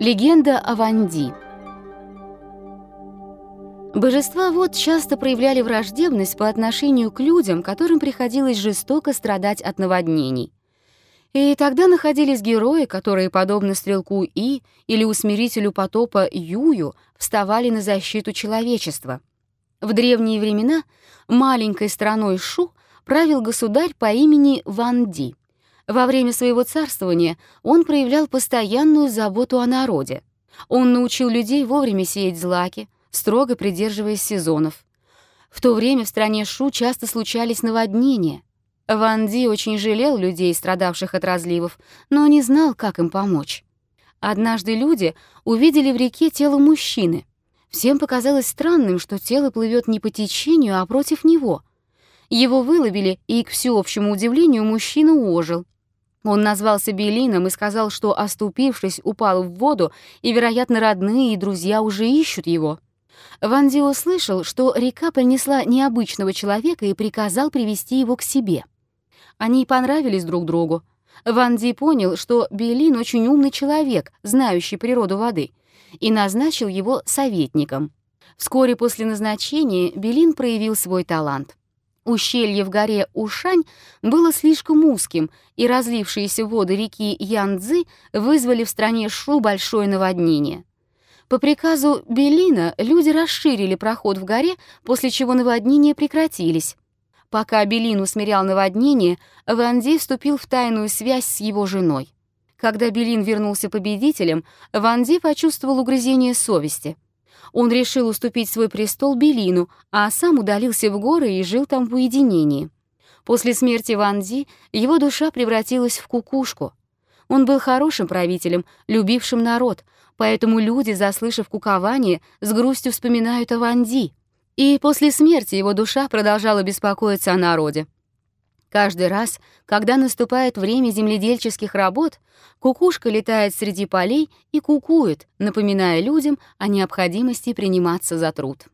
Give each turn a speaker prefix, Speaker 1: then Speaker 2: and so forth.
Speaker 1: Легенда о Ванди. Божества вот часто проявляли враждебность по отношению к людям, которым приходилось жестоко страдать от наводнений. И тогда находились герои, которые, подобно стрелку И или усмирителю потопа Юю, вставали на защиту человечества. В древние времена маленькой страной Шу правил государь по имени Ванди. Во время своего царствования он проявлял постоянную заботу о народе. Он научил людей вовремя сеять злаки, строго придерживаясь сезонов. В то время в стране Шу часто случались наводнения. Ван Ди очень жалел людей, страдавших от разливов, но не знал, как им помочь. Однажды люди увидели в реке тело мужчины. Всем показалось странным, что тело плывет не по течению, а против него. Его выловили, и, к всеобщему удивлению, мужчина ожил. Он назвался Белином и сказал, что, оступившись, упал в воду, и, вероятно, родные и друзья уже ищут его. Ван Ди услышал, что река принесла необычного человека и приказал привести его к себе. Они понравились друг другу. Ван Ди понял, что Белин очень умный человек, знающий природу воды, и назначил его советником. Вскоре после назначения Белин проявил свой талант. Ущелье в горе Ушань было слишком узким, и разлившиеся воды реки Янцзы вызвали в стране Шу большое наводнение. По приказу Белина люди расширили проход в горе, после чего наводнения прекратились. Пока Белин усмирял наводнение, Ван Ди вступил в тайную связь с его женой. Когда Белин вернулся победителем, Ван Ди почувствовал угрызение совести — он решил уступить свой престол Белину, а сам удалился в горы и жил там в уединении. После смерти Ван Ди его душа превратилась в кукушку. Он был хорошим правителем, любившим народ, поэтому люди, заслышав кукование, с грустью вспоминают о Ван Ди. И после смерти его душа продолжала беспокоиться о народе. Каждый раз, когда наступает время земледельческих работ, кукушка летает среди полей и кукует, напоминая людям о необходимости приниматься за труд.